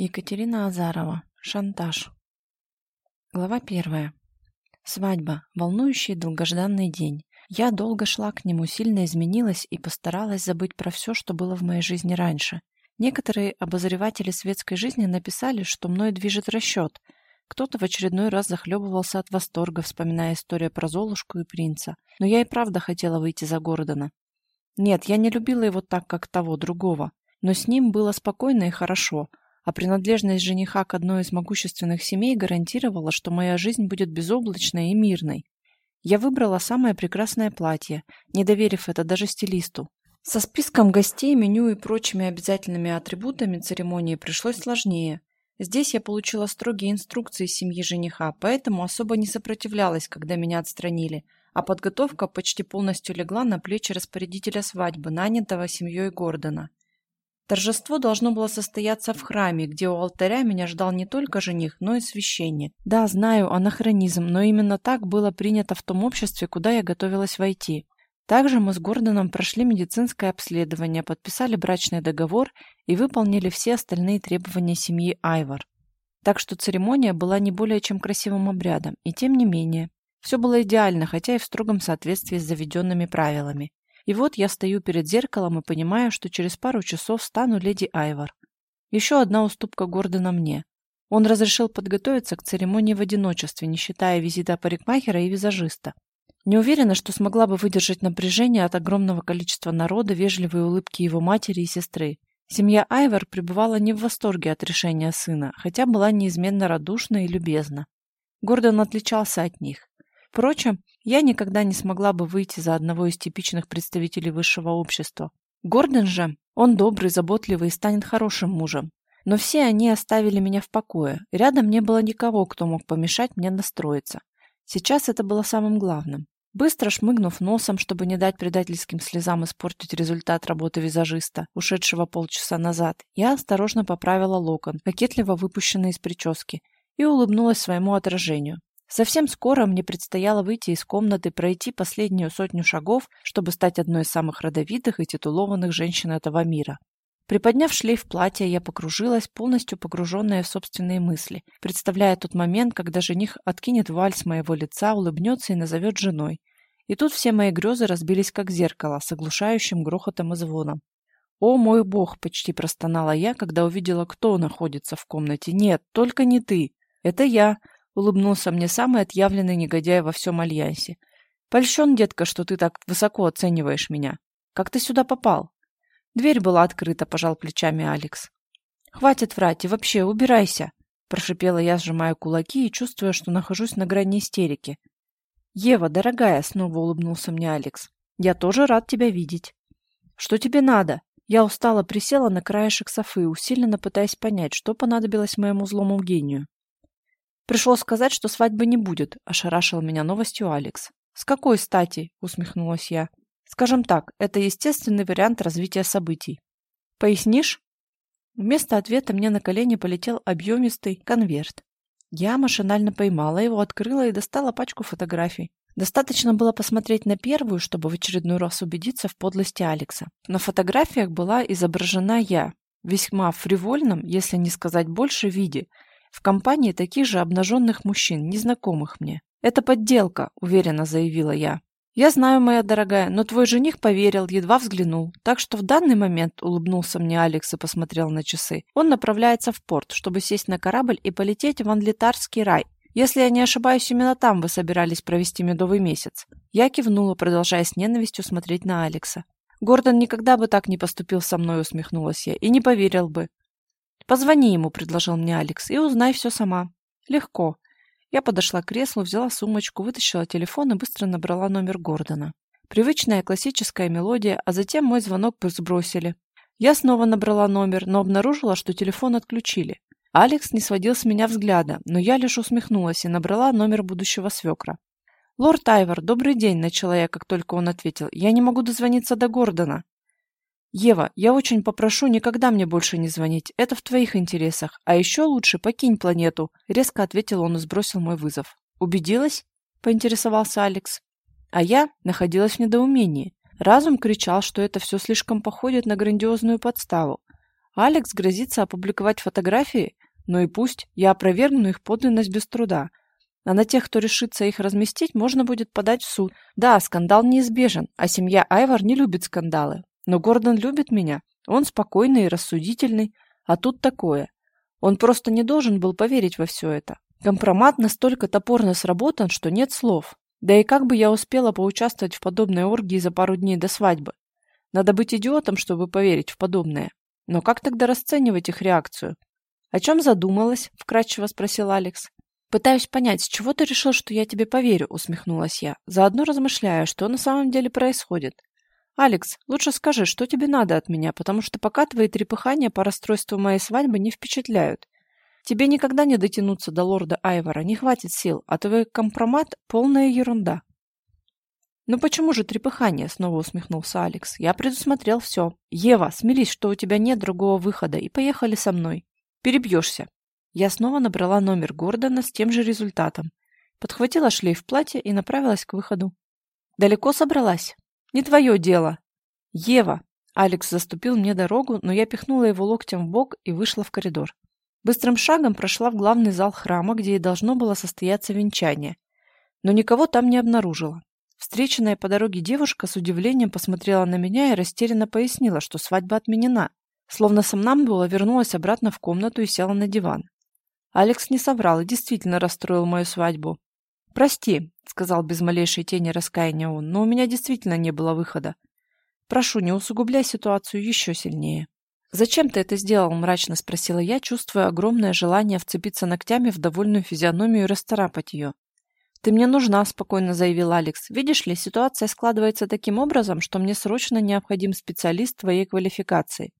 Екатерина Азарова. Шантаж. Глава первая. Свадьба. Волнующий долгожданный день. Я долго шла к нему, сильно изменилась и постаралась забыть про все, что было в моей жизни раньше. Некоторые обозреватели светской жизни написали, что мной движет расчет. Кто-то в очередной раз захлебывался от восторга, вспоминая историю про Золушку и принца. Но я и правда хотела выйти за Гордона. Нет, я не любила его так, как того, другого. Но с ним было спокойно и хорошо – а принадлежность жениха к одной из могущественных семей гарантировала, что моя жизнь будет безоблачной и мирной. Я выбрала самое прекрасное платье, не доверив это даже стилисту. Со списком гостей, меню и прочими обязательными атрибутами церемонии пришлось сложнее. Здесь я получила строгие инструкции семьи жениха, поэтому особо не сопротивлялась, когда меня отстранили, а подготовка почти полностью легла на плечи распорядителя свадьбы, нанятого семьей Гордона. Торжество должно было состояться в храме, где у алтаря меня ждал не только жених, но и священник. Да, знаю, анахронизм, но именно так было принято в том обществе, куда я готовилась войти. Также мы с Гордоном прошли медицинское обследование, подписали брачный договор и выполнили все остальные требования семьи Айвар. Так что церемония была не более чем красивым обрядом, и тем не менее. Все было идеально, хотя и в строгом соответствии с заведенными правилами. И вот я стою перед зеркалом и понимаю, что через пару часов стану леди Айвор. Еще одна уступка Гордона мне. Он разрешил подготовиться к церемонии в одиночестве, не считая визита парикмахера и визажиста. Не уверена, что смогла бы выдержать напряжение от огромного количества народа, вежливые улыбки его матери и сестры. Семья Айвор пребывала не в восторге от решения сына, хотя была неизменно радушна и любезна. Гордон отличался от них. Впрочем, я никогда не смогла бы выйти за одного из типичных представителей высшего общества. Гордон же, он добрый, заботливый и станет хорошим мужем. Но все они оставили меня в покое. Рядом не было никого, кто мог помешать мне настроиться. Сейчас это было самым главным. Быстро шмыгнув носом, чтобы не дать предательским слезам испортить результат работы визажиста, ушедшего полчаса назад, я осторожно поправила локон, кокетливо выпущенный из прически, и улыбнулась своему отражению. Совсем скоро мне предстояло выйти из комнаты, пройти последнюю сотню шагов, чтобы стать одной из самых родовитых и титулованных женщин этого мира. Приподняв шлейф платья, я покружилась, полностью погруженная в собственные мысли, представляя тот момент, когда жених откинет валь с моего лица, улыбнется и назовет женой. И тут все мои грезы разбились как зеркало, с оглушающим грохотом и звоном. «О, мой бог!» — почти простонала я, когда увидела, кто находится в комнате. «Нет, только не ты! Это я!» Улыбнулся мне самый отъявленный негодяй во всем Альянсе. «Польщен, детка, что ты так высоко оцениваешь меня. Как ты сюда попал?» Дверь была открыта, пожал плечами Алекс. «Хватит врать и вообще убирайся!» Прошипела я, сжимая кулаки и чувствуя, что нахожусь на грани истерики. «Ева, дорогая!» — снова улыбнулся мне Алекс. «Я тоже рад тебя видеть». «Что тебе надо?» Я устало присела на краешек софы, усиленно пытаясь понять, что понадобилось моему злому гению. Пришел сказать, что свадьбы не будет, ошарашил меня новостью Алекс. С какой стати? усмехнулась я. Скажем так, это естественный вариант развития событий. Пояснишь? Вместо ответа мне на колени полетел объемистый конверт. Я машинально поймала его, открыла и достала пачку фотографий. Достаточно было посмотреть на первую, чтобы в очередной раз убедиться в подлости Алекса. На фотографиях была изображена я, весьма фривольном, если не сказать больше, виде, в компании таких же обнаженных мужчин, незнакомых мне. «Это подделка», — уверенно заявила я. «Я знаю, моя дорогая, но твой жених поверил, едва взглянул. Так что в данный момент, — улыбнулся мне Алекс и посмотрел на часы, — он направляется в порт, чтобы сесть на корабль и полететь в Анлитарский рай. Если я не ошибаюсь, именно там вы собирались провести медовый месяц». Я кивнула, продолжая с ненавистью смотреть на Алекса. «Гордон никогда бы так не поступил со мной», — усмехнулась я, — «и не поверил бы. «Позвони ему», — предложил мне Алекс, — «и узнай все сама». «Легко». Я подошла к креслу, взяла сумочку, вытащила телефон и быстро набрала номер Гордона. Привычная классическая мелодия, а затем мой звонок сбросили. Я снова набрала номер, но обнаружила, что телефон отключили. Алекс не сводил с меня взгляда, но я лишь усмехнулась и набрала номер будущего свекра. «Лорд Айвор, добрый день», — начала я, как только он ответил. «Я не могу дозвониться до Гордона». «Ева, я очень попрошу никогда мне больше не звонить. Это в твоих интересах. А еще лучше покинь планету», — резко ответил он и сбросил мой вызов. «Убедилась?» — поинтересовался Алекс. А я находилась в недоумении. Разум кричал, что это все слишком походит на грандиозную подставу. Алекс грозится опубликовать фотографии, но и пусть, я опровергну их подлинность без труда. А на тех, кто решится их разместить, можно будет подать в суд. Да, скандал неизбежен, а семья Айвар не любит скандалы. Но Гордон любит меня. Он спокойный и рассудительный. А тут такое. Он просто не должен был поверить во все это. Компромат настолько топорно сработан, что нет слов. Да и как бы я успела поучаствовать в подобной оргии за пару дней до свадьбы? Надо быть идиотом, чтобы поверить в подобное. Но как тогда расценивать их реакцию? «О чем задумалась?» – вкратчиво спросил Алекс. «Пытаюсь понять, с чего ты решил, что я тебе поверю?» – усмехнулась я, заодно размышляя, что на самом деле происходит. «Алекс, лучше скажи, что тебе надо от меня, потому что пока твои трепыхания по расстройству моей свадьбы не впечатляют. Тебе никогда не дотянуться до лорда Айвора, не хватит сил, а твой компромат — полная ерунда». «Ну почему же трепыхание?» — снова усмехнулся Алекс. «Я предусмотрел все. Ева, смирись, что у тебя нет другого выхода, и поехали со мной. Перебьешься». Я снова набрала номер Гордона с тем же результатом. Подхватила шлейф платья и направилась к выходу. «Далеко собралась?» «Не твое дело!» «Ева!» Алекс заступил мне дорогу, но я пихнула его локтем в бок и вышла в коридор. Быстрым шагом прошла в главный зал храма, где и должно было состояться венчание. Но никого там не обнаружила. Встреченная по дороге девушка с удивлением посмотрела на меня и растерянно пояснила, что свадьба отменена. Словно сомнамбула вернулась обратно в комнату и села на диван. Алекс не соврал и действительно расстроил мою свадьбу. «Прости», — сказал без малейшей тени раскаяния он, «но у меня действительно не было выхода. Прошу, не усугубляй ситуацию еще сильнее». «Зачем ты это сделал?» – мрачно спросила я, чувствуя огромное желание вцепиться ногтями в довольную физиономию и расторапать ее. «Ты мне нужна», – спокойно заявил Алекс. «Видишь ли, ситуация складывается таким образом, что мне срочно необходим специалист твоей квалификации.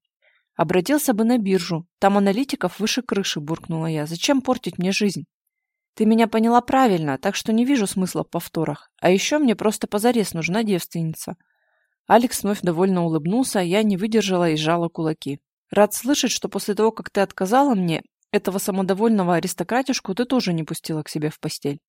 Обратился бы на биржу. Там аналитиков выше крыши», – буркнула я. «Зачем портить мне жизнь?» «Ты меня поняла правильно, так что не вижу смысла в повторах. А еще мне просто позарез нужна девственница». Алекс вновь довольно улыбнулся, а я не выдержала и сжала кулаки. «Рад слышать, что после того, как ты отказала мне, этого самодовольного аристократишку ты тоже не пустила к себе в постель».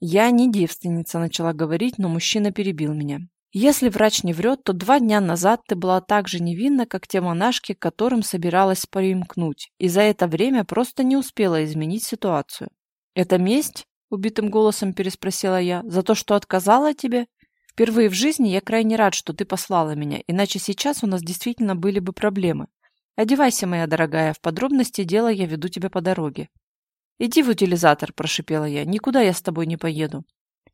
«Я не девственница», — начала говорить, но мужчина перебил меня. «Если врач не врет, то два дня назад ты была так же невинна, как те монашки, к которым собиралась примкнуть, и за это время просто не успела изменить ситуацию». «Это месть?» — убитым голосом переспросила я. «За то, что отказала тебе?» Впервые в жизни я крайне рад, что ты послала меня, иначе сейчас у нас действительно были бы проблемы. Одевайся, моя дорогая, в подробности дела я веду тебя по дороге. Иди в утилизатор, прошипела я, никуда я с тобой не поеду.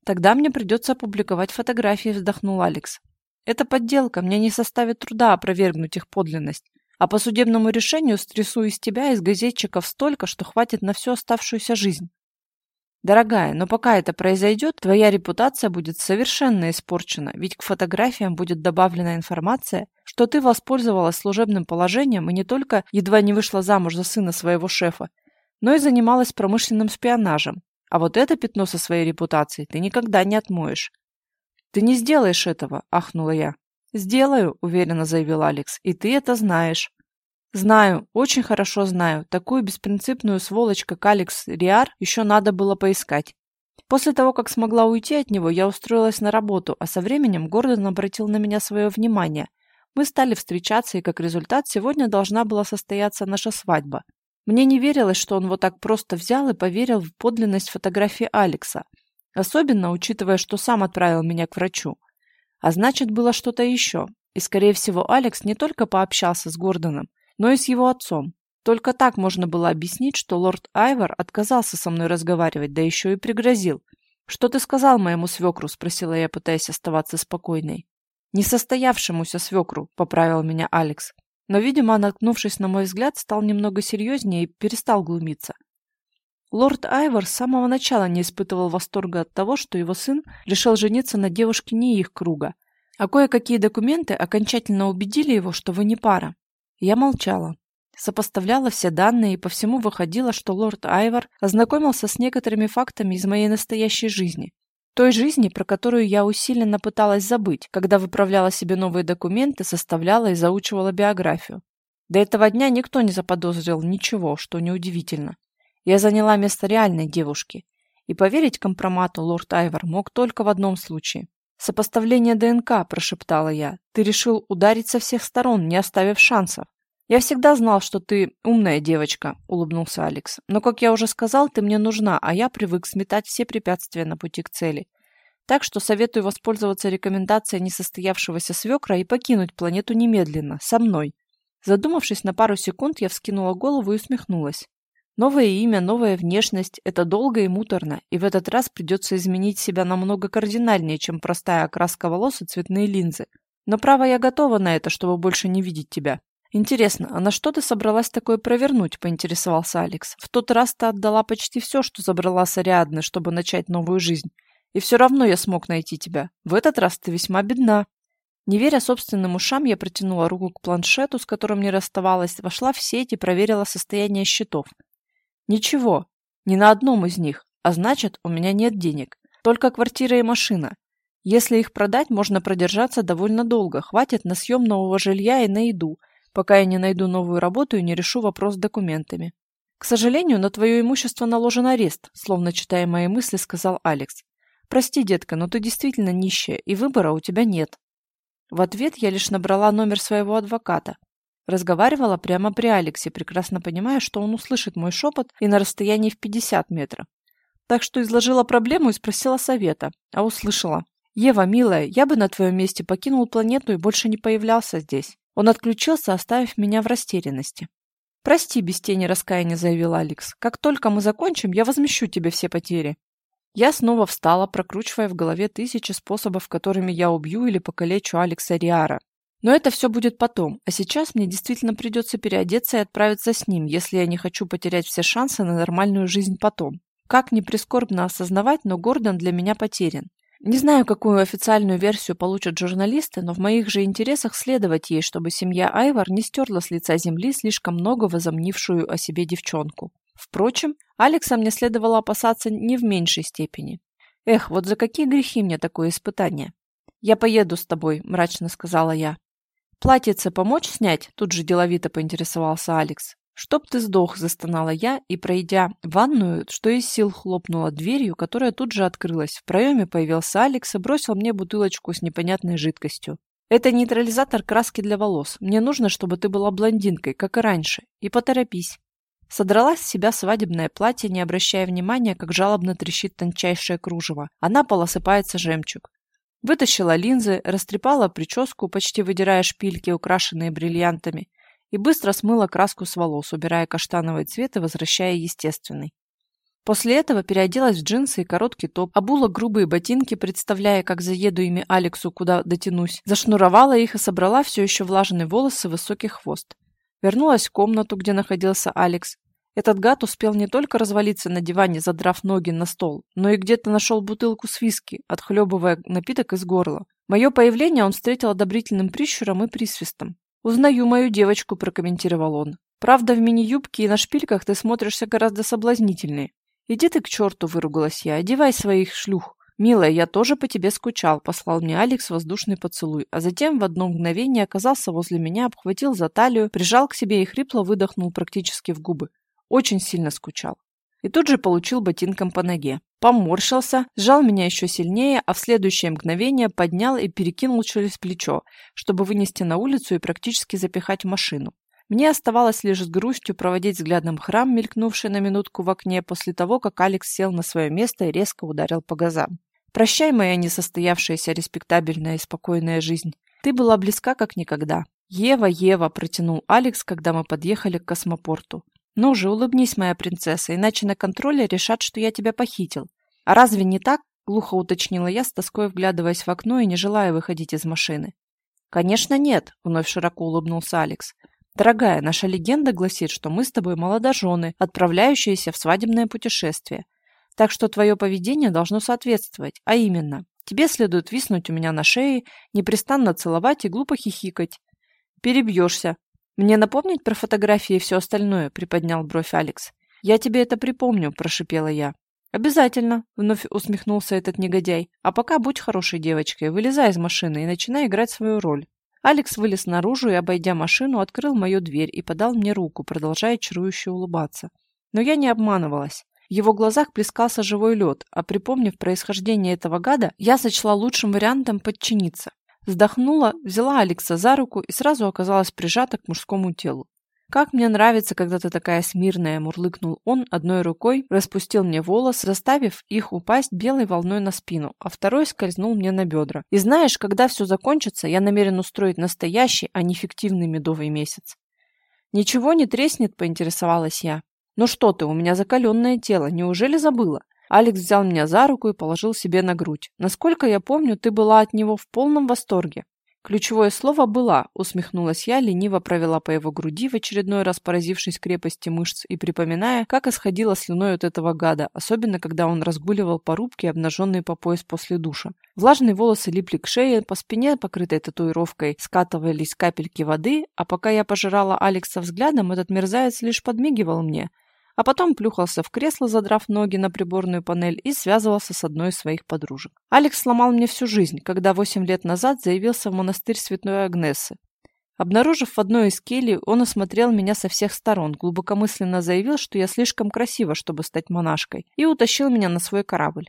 Тогда мне придется опубликовать фотографии, вздохнул Алекс. Это подделка, мне не составит труда опровергнуть их подлинность. А по судебному решению стрессу из тебя, из газетчиков столько, что хватит на всю оставшуюся жизнь. Дорогая, но пока это произойдет, твоя репутация будет совершенно испорчена, ведь к фотографиям будет добавлена информация, что ты воспользовалась служебным положением и не только едва не вышла замуж за сына своего шефа, но и занималась промышленным шпионажем. А вот это пятно со своей репутацией ты никогда не отмоешь. Ты не сделаешь этого, ахнула я. Сделаю, уверенно заявил Алекс, и ты это знаешь. Знаю, очень хорошо знаю. Такую беспринципную сволочь, как Алекс Риар, еще надо было поискать. После того, как смогла уйти от него, я устроилась на работу, а со временем Гордон обратил на меня свое внимание. Мы стали встречаться, и как результат сегодня должна была состояться наша свадьба. Мне не верилось, что он вот так просто взял и поверил в подлинность фотографии Алекса. Особенно, учитывая, что сам отправил меня к врачу. А значит, было что-то еще. И, скорее всего, Алекс не только пообщался с Гордоном, но и с его отцом. Только так можно было объяснить, что лорд Айвор отказался со мной разговаривать, да еще и пригрозил. «Что ты сказал моему свекру?» – спросила я, пытаясь оставаться спокойной. «Несостоявшемуся свекру», – поправил меня Алекс. Но, видимо, наткнувшись на мой взгляд, стал немного серьезнее и перестал глумиться. Лорд Айвор с самого начала не испытывал восторга от того, что его сын решил жениться на девушке не их круга, а кое-какие документы окончательно убедили его, что вы не пара. Я молчала. Сопоставляла все данные, и по всему выходило, что лорд Айвор ознакомился с некоторыми фактами из моей настоящей жизни. Той жизни, про которую я усиленно пыталась забыть, когда выправляла себе новые документы, составляла и заучивала биографию. До этого дня никто не заподозрил ничего, что неудивительно. Я заняла место реальной девушки. И поверить компромату лорд Айвор мог только в одном случае. «Сопоставление ДНК», – прошептала я. «Ты решил ударить со всех сторон, не оставив шансов». «Я всегда знал, что ты умная девочка», — улыбнулся Алекс. «Но, как я уже сказал, ты мне нужна, а я привык сметать все препятствия на пути к цели. Так что советую воспользоваться рекомендацией несостоявшегося свекра и покинуть планету немедленно, со мной». Задумавшись на пару секунд, я вскинула голову и усмехнулась. Новое имя, новая внешность – это долго и муторно, и в этот раз придется изменить себя намного кардинальнее, чем простая окраска волос и цветные линзы. Но право я готова на это, чтобы больше не видеть тебя. «Интересно, а на что ты собралась такое провернуть?» – поинтересовался Алекс. «В тот раз ты отдала почти все, что забрала с Ариадны, чтобы начать новую жизнь. И все равно я смог найти тебя. В этот раз ты весьма бедна». Не веря собственным ушам, я протянула руку к планшету, с которым не расставалась, вошла в сеть и проверила состояние счетов. Ничего, ни на одном из них, а значит, у меня нет денег. Только квартира и машина. Если их продать, можно продержаться довольно долго, хватит на съем нового жилья и на еду – пока я не найду новую работу и не решу вопрос с документами. К сожалению, на твое имущество наложен арест, словно читая мои мысли, сказал Алекс. Прости, детка, но ты действительно нищая, и выбора у тебя нет. В ответ я лишь набрала номер своего адвоката. Разговаривала прямо при Алексе, прекрасно понимая, что он услышит мой шепот и на расстоянии в 50 метров. Так что изложила проблему и спросила совета, а услышала. «Ева, милая, я бы на твоем месте покинул планету и больше не появлялся здесь. Он отключился, оставив меня в растерянности. «Прости», — без тени раскаяния заявил Алекс. «Как только мы закончим, я возмещу тебе все потери». Я снова встала, прокручивая в голове тысячи способов, которыми я убью или покалечу Алекса Риара. Но это все будет потом, а сейчас мне действительно придется переодеться и отправиться с ним, если я не хочу потерять все шансы на нормальную жизнь потом. Как ни прискорбно осознавать, но Гордон для меня потерян. Не знаю, какую официальную версию получат журналисты, но в моих же интересах следовать ей, чтобы семья Айвар не стерла с лица земли слишком много возомнившую о себе девчонку. Впрочем, Алекса мне следовало опасаться не в меньшей степени. Эх, вот за какие грехи мне такое испытание? «Я поеду с тобой», – мрачно сказала я. «Платьице помочь снять?» – тут же деловито поинтересовался Алекс. «Чтоб ты сдох!» – застонала я и, пройдя ванную, что из сил хлопнула дверью, которая тут же открылась. В проеме появился Алекс и бросил мне бутылочку с непонятной жидкостью. «Это нейтрализатор краски для волос. Мне нужно, чтобы ты была блондинкой, как и раньше. И поторопись». Содрала с себя свадебное платье, не обращая внимания, как жалобно трещит тончайшее кружево, а на пол осыпается жемчуг. Вытащила линзы, растрепала прическу, почти выдирая шпильки, украшенные бриллиантами, и быстро смыла краску с волос, убирая каштановый цвет и возвращая естественный. После этого переоделась в джинсы и короткий топ, обула грубые ботинки, представляя, как заеду ими Алексу, куда дотянусь, зашнуровала их и собрала все еще влажные волосы в высокий хвост. Вернулась в комнату, где находился Алекс. Этот гад успел не только развалиться на диване, задрав ноги на стол, но и где-то нашел бутылку с виски, отхлебывая напиток из горла. Мое появление он встретил одобрительным прищуром и присвистом. «Узнаю мою девочку», – прокомментировал он. «Правда, в мини-юбке и на шпильках ты смотришься гораздо соблазнительнее». «Иди ты к черту», – выругалась я, – «одевай своих шлюх». «Милая, я тоже по тебе скучал», – послал мне Алекс воздушный поцелуй, а затем в одно мгновение оказался возле меня, обхватил за талию, прижал к себе и хрипло выдохнул практически в губы. Очень сильно скучал. И тут же получил ботинком по ноге. Поморщился, сжал меня еще сильнее, а в следующее мгновение поднял и перекинул через плечо, чтобы вынести на улицу и практически запихать в машину. Мне оставалось лишь с грустью проводить взглядом храм, мелькнувший на минутку в окне, после того, как Алекс сел на свое место и резко ударил по газам. «Прощай, моя несостоявшаяся, респектабельная и спокойная жизнь. Ты была близка, как никогда». «Ева, Ева», – протянул Алекс, когда мы подъехали к космопорту. «Ну же, улыбнись, моя принцесса, иначе на контроле решат, что я тебя похитил». «А разве не так?» – глухо уточнила я, с тоской вглядываясь в окно и не желая выходить из машины. «Конечно нет», – вновь широко улыбнулся Алекс. «Дорогая, наша легенда гласит, что мы с тобой молодожены, отправляющиеся в свадебное путешествие. Так что твое поведение должно соответствовать, а именно, тебе следует виснуть у меня на шее, непрестанно целовать и глупо хихикать. Перебьешься, «Мне напомнить про фотографии и все остальное?» – приподнял бровь Алекс. «Я тебе это припомню», – прошипела я. «Обязательно», – вновь усмехнулся этот негодяй. «А пока будь хорошей девочкой, вылезай из машины и начинай играть свою роль». Алекс вылез наружу и, обойдя машину, открыл мою дверь и подал мне руку, продолжая чарующе улыбаться. Но я не обманывалась. В его глазах плескался живой лед, а припомнив происхождение этого гада, я сочла лучшим вариантом подчиниться. Вздохнула, взяла Алекса за руку и сразу оказалась прижата к мужскому телу. «Как мне нравится, когда ты такая смирная», — мурлыкнул он, одной рукой распустил мне волос, заставив их упасть белой волной на спину, а второй скользнул мне на бедра. «И знаешь, когда все закончится, я намерен устроить настоящий, а не фиктивный медовый месяц». «Ничего не треснет?» — поинтересовалась я. «Ну что ты, у меня закаленное тело, неужели забыла?» Алекс взял меня за руку и положил себе на грудь. Насколько я помню, ты была от него в полном восторге. Ключевое слово «была», усмехнулась я, лениво провела по его груди, в очередной раз поразившись крепости мышц и припоминая, как исходила слюной от этого гада, особенно когда он разгуливал по рубке, обнаженный по пояс после душа. Влажные волосы липли к шее, по спине, покрытой татуировкой, скатывались капельки воды, а пока я пожирала Алекса взглядом, этот мерзавец лишь подмигивал мне – а потом плюхался в кресло, задрав ноги на приборную панель и связывался с одной из своих подружек. Алекс сломал мне всю жизнь, когда восемь лет назад заявился в монастырь Святой Агнесы. Обнаружив в одной из келий, он осмотрел меня со всех сторон, глубокомысленно заявил, что я слишком красива, чтобы стать монашкой, и утащил меня на свой корабль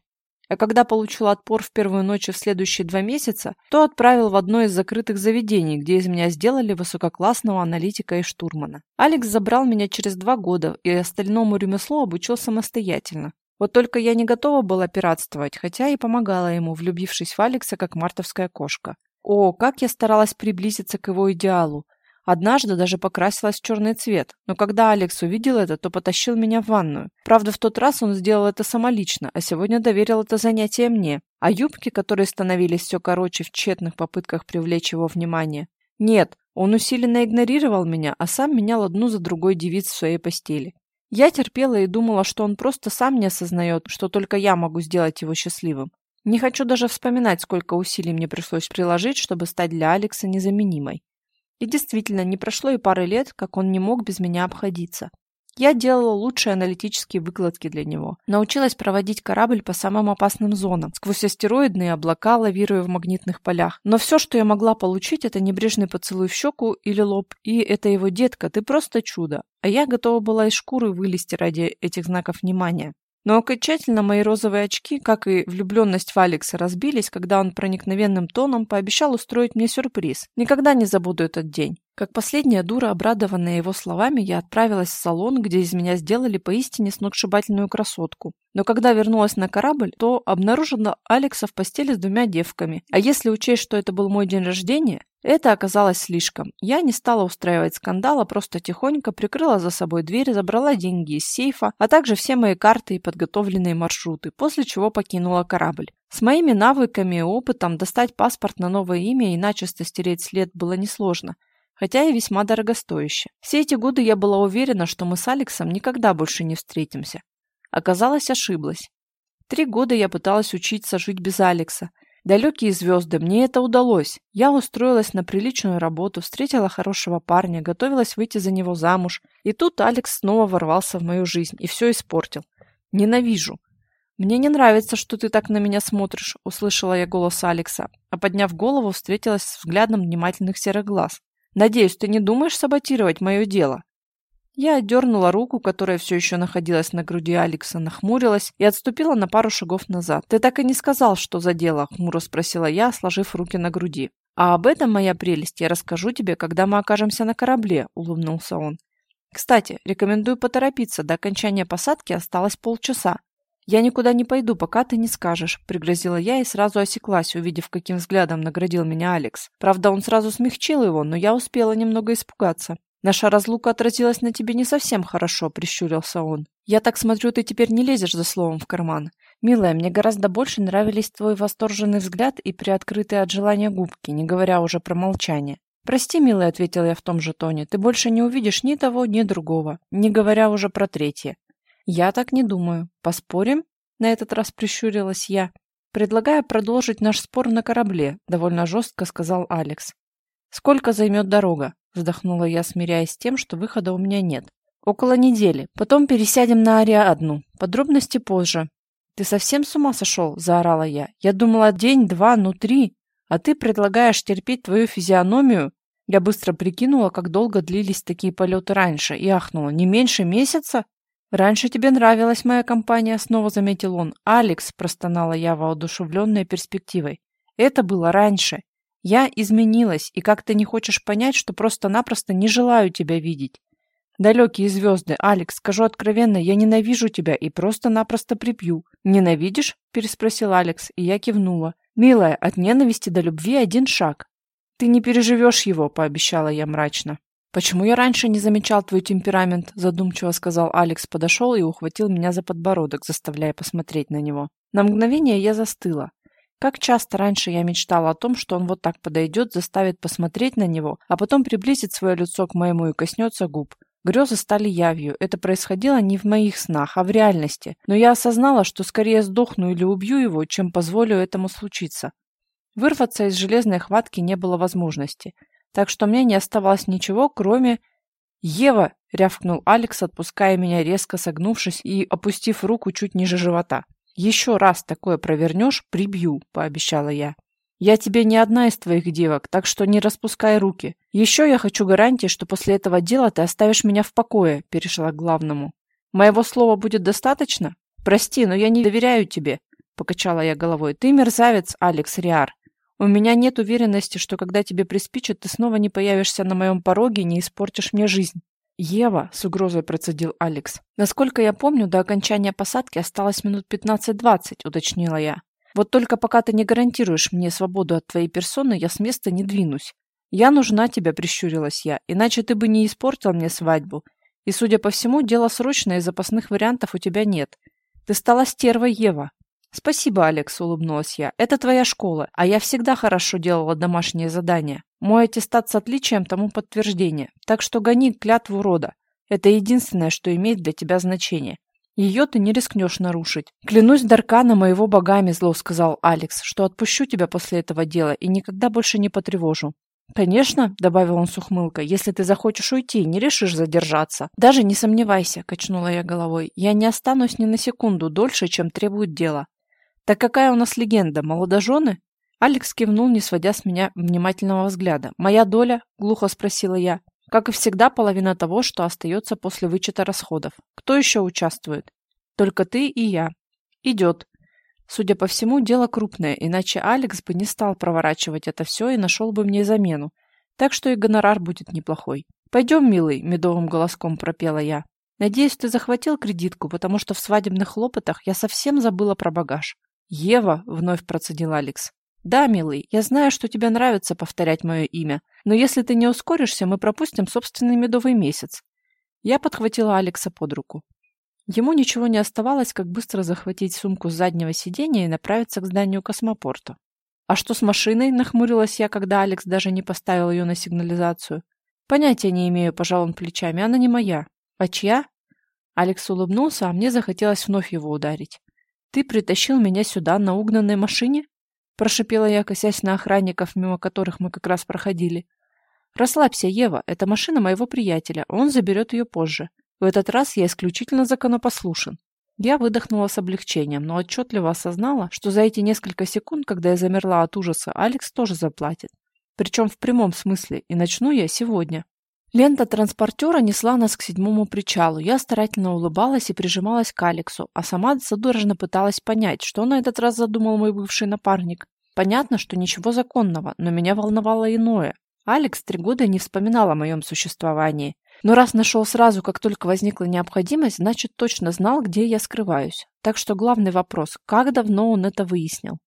а когда получил отпор в первую ночь и в следующие два месяца, то отправил в одно из закрытых заведений, где из меня сделали высококлассного аналитика и штурмана. Алекс забрал меня через два года и остальному ремеслу обучил самостоятельно. Вот только я не готова была пиратствовать, хотя и помогала ему, влюбившись в Алекса как мартовская кошка. О, как я старалась приблизиться к его идеалу, Однажды даже покрасилась в черный цвет, но когда Алекс увидел это, то потащил меня в ванную. Правда, в тот раз он сделал это самолично, а сегодня доверил это занятие мне. А юбки, которые становились все короче в тщетных попытках привлечь его внимание. Нет, он усиленно игнорировал меня, а сам менял одну за другой девиц в своей постели. Я терпела и думала, что он просто сам не осознает, что только я могу сделать его счастливым. Не хочу даже вспоминать, сколько усилий мне пришлось приложить, чтобы стать для Алекса незаменимой. И действительно, не прошло и пары лет, как он не мог без меня обходиться. Я делала лучшие аналитические выкладки для него. Научилась проводить корабль по самым опасным зонам, сквозь астероидные облака, лавируя в магнитных полях. Но все, что я могла получить, это небрежный поцелуй в щеку или лоб, и это его детка, ты просто чудо. А я готова была из шкуры вылезти ради этих знаков внимания. Но окончательно мои розовые очки, как и влюбленность в Алекса, разбились, когда он проникновенным тоном пообещал устроить мне сюрприз. Никогда не забуду этот день. Как последняя дура, обрадованная его словами, я отправилась в салон, где из меня сделали поистине сногсшибательную красотку. Но когда вернулась на корабль, то обнаружила Алекса в постели с двумя девками. А если учесть, что это был мой день рождения, это оказалось слишком. Я не стала устраивать скандала, просто тихонько прикрыла за собой дверь, забрала деньги из сейфа, а также все мои карты и подготовленные маршруты, после чего покинула корабль. С моими навыками и опытом достать паспорт на новое имя и начисто стереть след было несложно хотя и весьма дорогостояще. Все эти годы я была уверена, что мы с Алексом никогда больше не встретимся. Оказалось, ошиблась. Три года я пыталась учиться жить без Алекса. Далекие звезды, мне это удалось. Я устроилась на приличную работу, встретила хорошего парня, готовилась выйти за него замуж. И тут Алекс снова ворвался в мою жизнь и все испортил. Ненавижу. «Мне не нравится, что ты так на меня смотришь», — услышала я голос Алекса, а подняв голову, встретилась с взглядом внимательных серых глаз. Надеюсь, ты не думаешь саботировать мое дело?» Я отдернула руку, которая все еще находилась на груди Алекса, нахмурилась и отступила на пару шагов назад. «Ты так и не сказал, что за дело?» — хмуро спросила я, сложив руки на груди. «А об этом, моя прелесть, я расскажу тебе, когда мы окажемся на корабле», — улыбнулся он. «Кстати, рекомендую поторопиться, до окончания посадки осталось полчаса. «Я никуда не пойду, пока ты не скажешь», — пригрозила я и сразу осеклась, увидев, каким взглядом наградил меня Алекс. Правда, он сразу смягчил его, но я успела немного испугаться. «Наша разлука отразилась на тебе не совсем хорошо», — прищурился он. «Я так смотрю, ты теперь не лезешь за словом в карман. Милая, мне гораздо больше нравились твой восторженный взгляд и приоткрытые от желания губки, не говоря уже про молчание. «Прости, милая», — ответил я в том же тоне, — «ты больше не увидишь ни того, ни другого, не говоря уже про третье. «Я так не думаю. Поспорим?» На этот раз прищурилась я. «Предлагаю продолжить наш спор на корабле», — довольно жестко сказал Алекс. «Сколько займет дорога?» — вздохнула я, смиряясь с тем, что выхода у меня нет. «Около недели. Потом пересядем на Ариадну. Подробности позже». «Ты совсем с ума сошел?» — заорала я. «Я думала, день, два, ну три. А ты предлагаешь терпеть твою физиономию?» Я быстро прикинула, как долго длились такие полеты раньше, и ахнула. «Не меньше месяца?» «Раньше тебе нравилась моя компания», — снова заметил он. «Алекс», — простонала я, воодушевленная перспективой. «Это было раньше. Я изменилась, и как ты не хочешь понять, что просто-напросто не желаю тебя видеть. Далекие звезды, Алекс, скажу откровенно, я ненавижу тебя и просто-напросто припью. Ненавидишь? Переспросил Алекс, и я кивнула. Милая, от ненависти до любви один шаг. Ты не переживешь его, пообещала я мрачно. «Почему я раньше не замечал твой темперамент?» задумчиво сказал Алекс, подошел и ухватил меня за подбородок, заставляя посмотреть на него. На мгновение я застыла. Как часто раньше я мечтала о том, что он вот так подойдет, заставит посмотреть на него, а потом приблизит свое лицо к моему и коснется губ. Грезы стали явью. Это происходило не в моих снах, а в реальности. Но я осознала, что скорее сдохну или убью его, чем позволю этому случиться. Вырваться из железной хватки не было возможности. Так что мне не оставалось ничего, кроме... «Ева!» — рявкнул Алекс, отпуская меня, резко согнувшись и опустив руку чуть ниже живота. «Еще раз такое провернешь — прибью», — пообещала я. Я тебе не одна из твоих девок, так что не распускай руки. Еще я хочу гарантии, что после этого дела ты оставишь меня в покое, перешла к главному. Моего слова будет достаточно? Прости, но я не доверяю тебе, покачала я головой. Ты мерзавец, Алекс Риар. У меня нет уверенности, что когда тебе приспичит, ты снова не появишься на моем пороге и не испортишь мне жизнь. «Ева», — с угрозой процедил Алекс. «Насколько я помню, до окончания посадки осталось минут 15-20», — уточнила я. Вот только пока ты не гарантируешь мне свободу от твоей персоны, я с места не двинусь. Я нужна тебе, прищурилась я, иначе ты бы не испортил мне свадьбу. И, судя по всему, дело срочное, и запасных вариантов у тебя нет. Ты стала стервой, Ева. Спасибо, Алекс, улыбнулась я. Это твоя школа, а я всегда хорошо делала домашние задания. Мой аттестат с отличием тому подтверждение. Так что гони клятву рода. Это единственное, что имеет для тебя значение. Ее ты не рискнешь нарушить. Клянусь Даркана моего богами, зло сказал Алекс, что отпущу тебя после этого дела и никогда больше не потревожу. «Конечно», — добавил он с ухмылкой, — «если ты захочешь уйти, не решишь задержаться». «Даже не сомневайся», — качнула я головой, — «я не останусь ни на секунду дольше, чем требует дело». «Так какая у нас легенда, молодожены?» Алекс кивнул, не сводя с меня внимательного взгляда. «Моя доля?» — глухо спросила я. Как и всегда, половина того, что остается после вычета расходов. Кто еще участвует? Только ты и я. Идет. Судя по всему, дело крупное, иначе Алекс бы не стал проворачивать это все и нашел бы мне замену. Так что и гонорар будет неплохой. «Пойдем, милый», — медовым голоском пропела я. «Надеюсь, ты захватил кредитку, потому что в свадебных хлопотах я совсем забыла про багаж». «Ева», — вновь процедил Алекс. «Да, милый, я знаю, что тебе нравится повторять мое имя, но если ты не ускоришься, мы пропустим собственный медовый месяц». Я подхватила Алекса под руку. Ему ничего не оставалось, как быстро захватить сумку с заднего сиденья и направиться к зданию космопорта. «А что с машиной?» – нахмурилась я, когда Алекс даже не поставил ее на сигнализацию. «Понятия не имею», – пожал он плечами, – «она не моя». «А чья?» Алекс улыбнулся, а мне захотелось вновь его ударить. «Ты притащил меня сюда на угнанной машине?» Прошипела я, косясь на охранников, мимо которых мы как раз проходили. «Расслабься, Ева, это машина моего приятеля, он заберет ее позже. В этот раз я исключительно законопослушен». Я выдохнула с облегчением, но отчетливо осознала, что за эти несколько секунд, когда я замерла от ужаса, Алекс тоже заплатит. Причем в прямом смысле, и начну я сегодня. Лента транспортера несла нас к седьмому причалу. Я старательно улыбалась и прижималась к Алексу, а сама судорожно пыталась понять, что на этот раз задумал мой бывший напарник. Понятно, что ничего законного, но меня волновало иное. Алекс три года не вспоминал о моем существовании. Но раз нашел сразу, как только возникла необходимость, значит точно знал, где я скрываюсь. Так что главный вопрос, как давно он это выяснил?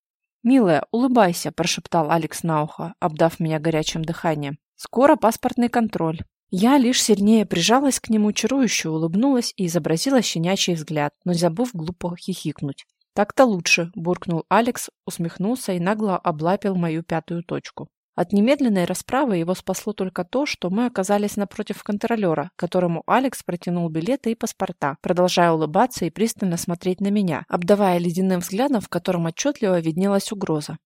«Милая, улыбайся», – прошептал Алекс на ухо, обдав меня горячим дыханием. «Скоро паспортный контроль». Я лишь сильнее прижалась к нему, чарующе улыбнулась и изобразила щенячий взгляд, но забыв глупо хихикнуть. «Так-то лучше», – буркнул Алекс, усмехнулся и нагло облапил мою пятую точку. От немедленной расправы его спасло только то, что мы оказались напротив контролера, которому Алекс протянул билеты и паспорта, продолжая улыбаться и пристально смотреть на меня, обдавая ледяным взглядом, в котором отчетливо виднелась угроза.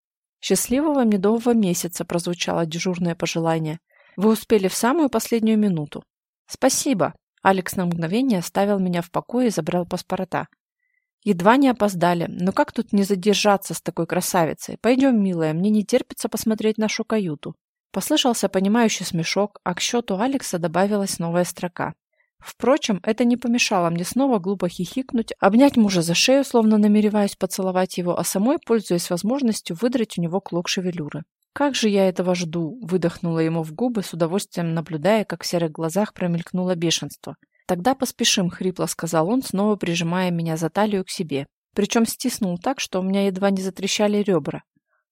«Счастливого медового месяца!» – прозвучало дежурное пожелание. Вы успели в самую последнюю минуту. Спасибо. Алекс на мгновение оставил меня в покое и забрал паспорта. Едва не опоздали, но как тут не задержаться с такой красавицей? Пойдем, милая, мне не терпится посмотреть нашу каюту. Послышался понимающий смешок, а к счету Алекса добавилась новая строка. Впрочем, это не помешало мне снова глупо хихикнуть, обнять мужа за шею, словно намереваясь поцеловать его, а самой, пользуясь возможностью, выдрать у него клок шевелюры. «Как же я этого жду!» — выдохнула ему в губы, с удовольствием наблюдая, как в серых глазах промелькнуло бешенство. «Тогда поспешим», — хрипло сказал он, снова прижимая меня за талию к себе. Причем стиснул так, что у меня едва не затрещали ребра.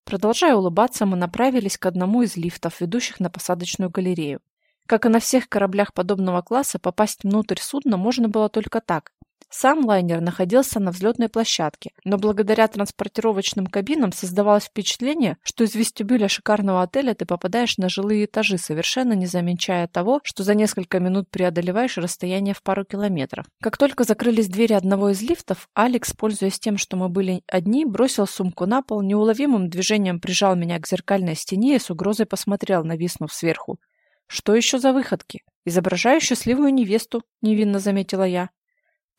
Продолжая улыбаться, мы направились к одному из лифтов, ведущих на посадочную галерею. Как и на всех кораблях подобного класса, попасть внутрь судна можно было только так, сам лайнер находился на взлетной площадке, но благодаря транспортировочным кабинам создавалось впечатление, что из вестибюля шикарного отеля ты попадаешь на жилые этажи, совершенно не замечая того, что за несколько минут преодолеваешь расстояние в пару километров. Как только закрылись двери одного из лифтов, Алекс, пользуясь тем, что мы были одни, бросил сумку на пол, неуловимым движением прижал меня к зеркальной стене и с угрозой посмотрел, нависнув сверху. «Что еще за выходки? Изображаю счастливую невесту», — невинно заметила я.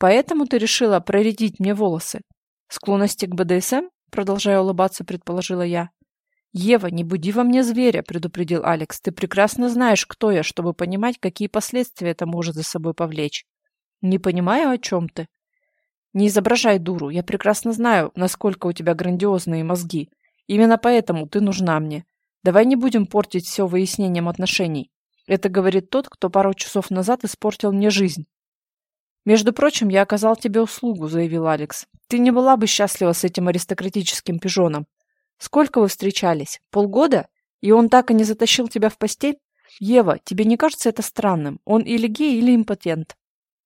Поэтому ты решила проредить мне волосы? Склонности к БДСМ? Продолжая улыбаться, предположила я. «Ева, не буди во мне зверя», — предупредил Алекс. «Ты прекрасно знаешь, кто я, чтобы понимать, какие последствия это может за собой повлечь». «Не понимаю, о чем ты». «Не изображай дуру. Я прекрасно знаю, насколько у тебя грандиозные мозги. Именно поэтому ты нужна мне. Давай не будем портить все выяснением отношений. Это говорит тот, кто пару часов назад испортил мне жизнь. «Между прочим, я оказал тебе услугу», — заявил Алекс. «Ты не была бы счастлива с этим аристократическим пижоном. Сколько вы встречались? Полгода? И он так и не затащил тебя в постель? Ева, тебе не кажется это странным? Он или гей, или импотент.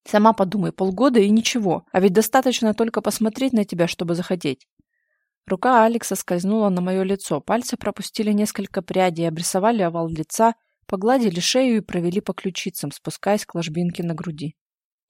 Сама подумай, полгода и ничего, а ведь достаточно только посмотреть на тебя, чтобы захотеть». Рука Алекса скользнула на мое лицо, пальцы пропустили несколько прядей, обрисовали овал лица, погладили шею и провели по ключицам, спускаясь к ложбинке на груди.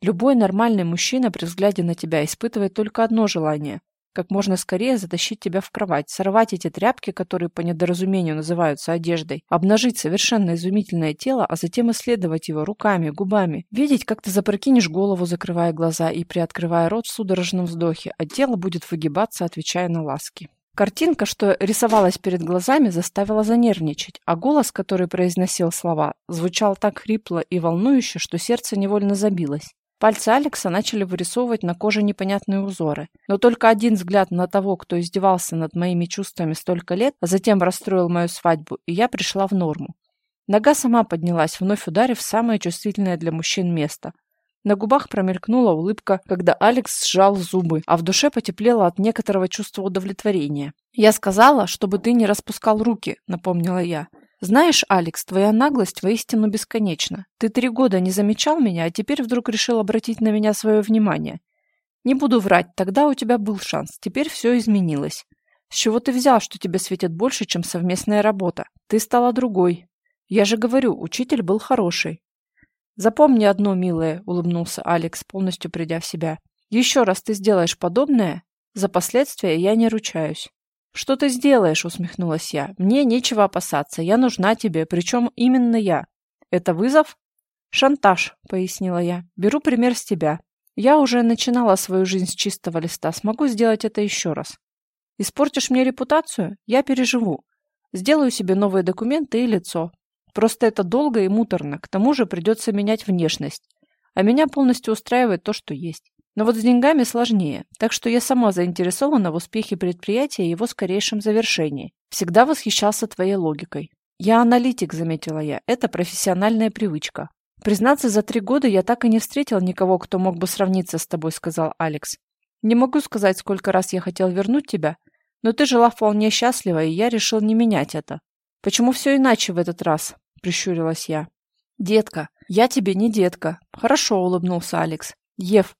Любой нормальный мужчина при взгляде на тебя испытывает только одно желание – как можно скорее затащить тебя в кровать, сорвать эти тряпки, которые по недоразумению называются одеждой, обнажить совершенно изумительное тело, а затем исследовать его руками, губами, видеть, как ты запрокинешь голову, закрывая глаза и приоткрывая рот в судорожном вздохе, а тело будет выгибаться, отвечая на ласки. Картинка, что рисовалась перед глазами, заставила занервничать, а голос, который произносил слова, звучал так хрипло и волнующе, что сердце невольно забилось. Пальцы Алекса начали вырисовывать на коже непонятные узоры. Но только один взгляд на того, кто издевался над моими чувствами столько лет, а затем расстроил мою свадьбу, и я пришла в норму. Нога сама поднялась, вновь ударив самое чувствительное для мужчин место. На губах промелькнула улыбка, когда Алекс сжал зубы, а в душе потеплело от некоторого чувства удовлетворения. «Я сказала, чтобы ты не распускал руки», — напомнила я. Знаешь, Алекс, твоя наглость воистину бесконечна. Ты три года не замечал меня, а теперь вдруг решил обратить на меня свое внимание. Не буду врать, тогда у тебя был шанс, теперь все изменилось. С чего ты взял, что тебе светит больше, чем совместная работа? Ты стала другой. Я же говорю, учитель был хороший. Запомни одно, милая, улыбнулся Алекс, полностью придя в себя. Еще раз ты сделаешь подобное, за последствия я не ручаюсь. «Что ты сделаешь?» — усмехнулась я. «Мне нечего опасаться. Я нужна тебе, причем именно я. Это вызов?» «Шантаж», — пояснила я. «Беру пример с тебя. Я уже начинала свою жизнь с чистого листа. Смогу сделать это еще раз. Испортишь мне репутацию? Я переживу. Сделаю себе новые документы и лицо. Просто это долго и муторно. К тому же придется менять внешность. А меня полностью устраивает то, что есть. Но вот с деньгами сложнее, так что я сама заинтересована в успехе предприятия и его скорейшем завершении. Всегда восхищался твоей логикой. Я аналитик, заметила я, это профессиональная привычка. Признаться, за три года я так и не встретил никого, кто мог бы сравниться с тобой, сказал Алекс. Не могу сказать, сколько раз я хотел вернуть тебя, но ты жила вполне счастливо, и я решил не менять это. Почему все иначе в этот раз? Прищурилась я. Детка, я тебе не детка. Хорошо, улыбнулся Алекс. Ев,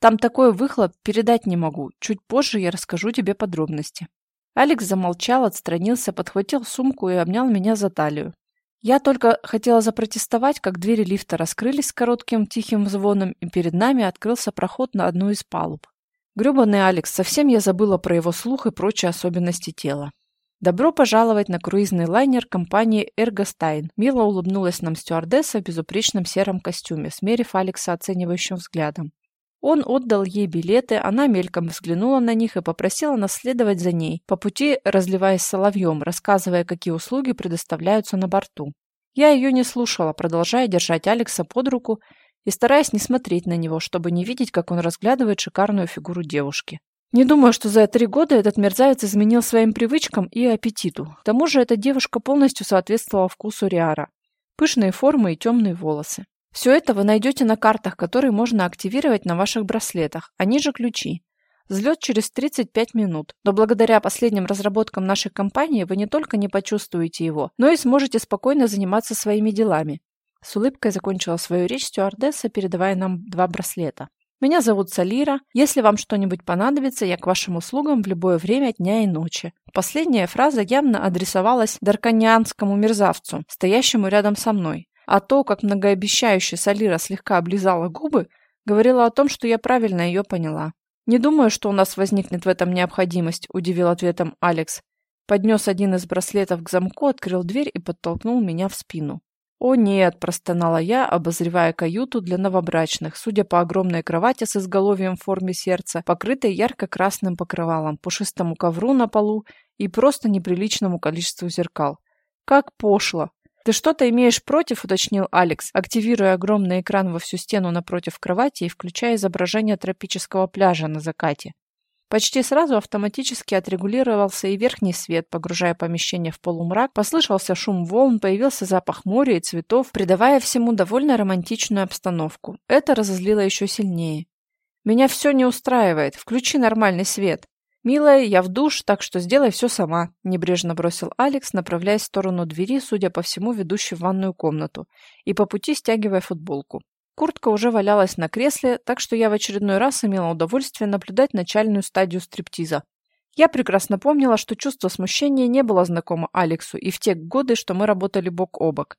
там такой выхлоп, передать не могу. Чуть позже я расскажу тебе подробности». Алекс замолчал, отстранился, подхватил сумку и обнял меня за талию. Я только хотела запротестовать, как двери лифта раскрылись с коротким тихим звоном, и перед нами открылся проход на одну из палуб. Грёбаный Алекс, совсем я забыла про его слух и прочие особенности тела. «Добро пожаловать на круизный лайнер компании «Эргостайн», мило улыбнулась нам стюардесса в безупречном сером костюме, смерив Алекса оценивающим взглядом. Он отдал ей билеты, она мельком взглянула на них и попросила нас следовать за ней, по пути разливаясь соловьем, рассказывая, какие услуги предоставляются на борту. Я ее не слушала, продолжая держать Алекса под руку и стараясь не смотреть на него, чтобы не видеть, как он разглядывает шикарную фигуру девушки. Не думаю, что за три года этот мерзавец изменил своим привычкам и аппетиту. К тому же эта девушка полностью соответствовала вкусу Риара. Пышные формы и темные волосы. Все это вы найдете на картах, которые можно активировать на ваших браслетах. Они же ключи. Взлет через 35 минут. Но благодаря последним разработкам нашей компании вы не только не почувствуете его, но и сможете спокойно заниматься своими делами. С улыбкой закончила свою речь стюардесса, передавая нам два браслета. Меня зовут Салира. Если вам что-нибудь понадобится, я к вашим услугам в любое время дня и ночи. Последняя фраза явно адресовалась дарканианскому мерзавцу, стоящему рядом со мной. А то, как многообещающе Салира слегка облизала губы, говорило о том, что я правильно ее поняла. «Не думаю, что у нас возникнет в этом необходимость», – удивил ответом Алекс. Поднес один из браслетов к замку, открыл дверь и подтолкнул меня в спину. «О нет!» – простонала я, обозревая каюту для новобрачных, судя по огромной кровати с изголовьем в форме сердца, покрытой ярко-красным покрывалом, пушистому ковру на полу и просто неприличному количеству зеркал. «Как пошло!» «Ты что-то имеешь против?» – уточнил Алекс, активируя огромный экран во всю стену напротив кровати и включая изображение тропического пляжа на закате. Почти сразу автоматически отрегулировался и верхний свет, погружая помещение в полумрак, послышался шум волн, появился запах моря и цветов, придавая всему довольно романтичную обстановку. Это разозлило еще сильнее. «Меня все не устраивает. Включи нормальный свет». «Милая, я в душ, так что сделай все сама», – небрежно бросил Алекс, направляясь в сторону двери, судя по всему, ведущей в ванную комнату, и по пути стягивая футболку. Куртка уже валялась на кресле, так что я в очередной раз имела удовольствие наблюдать начальную стадию стриптиза. Я прекрасно помнила, что чувство смущения не было знакомо Алексу и в те годы, что мы работали бок о бок.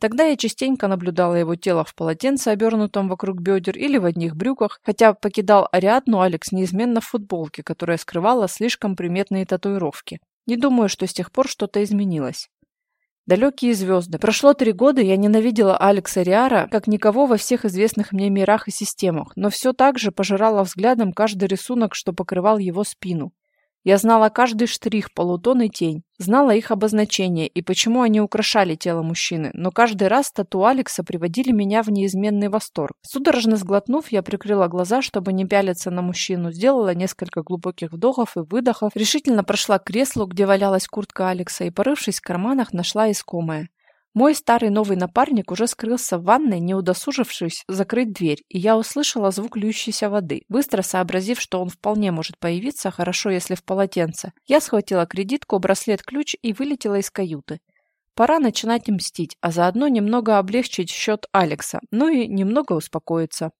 Тогда я частенько наблюдала его тело в полотенце, обернутом вокруг бедер, или в одних брюках, хотя покидал Ариадну Алекс неизменно в футболке, которая скрывала слишком приметные татуировки. Не думаю, что с тех пор что-то изменилось. Далекие звезды. Прошло три года, я ненавидела Алекса Риара, как никого во всех известных мне мирах и системах, но все так же пожирала взглядом каждый рисунок, что покрывал его спину. Я знала каждый штрих, полутон и тень, знала их обозначение и почему они украшали тело мужчины, но каждый раз тату Алекса приводили меня в неизменный восторг. Судорожно сглотнув, я прикрыла глаза, чтобы не пялиться на мужчину, сделала несколько глубоких вдохов и выдохов, решительно прошла к креслу, где валялась куртка Алекса, и, порывшись в карманах, нашла искомое. Мой старый новый напарник уже скрылся в ванной, не удосужившись закрыть дверь, и я услышала звук льющейся воды. Быстро сообразив, что он вполне может появиться, хорошо, если в полотенце, я схватила кредитку, браслет-ключ и вылетела из каюты. Пора начинать мстить, а заодно немного облегчить счет Алекса, ну и немного успокоиться.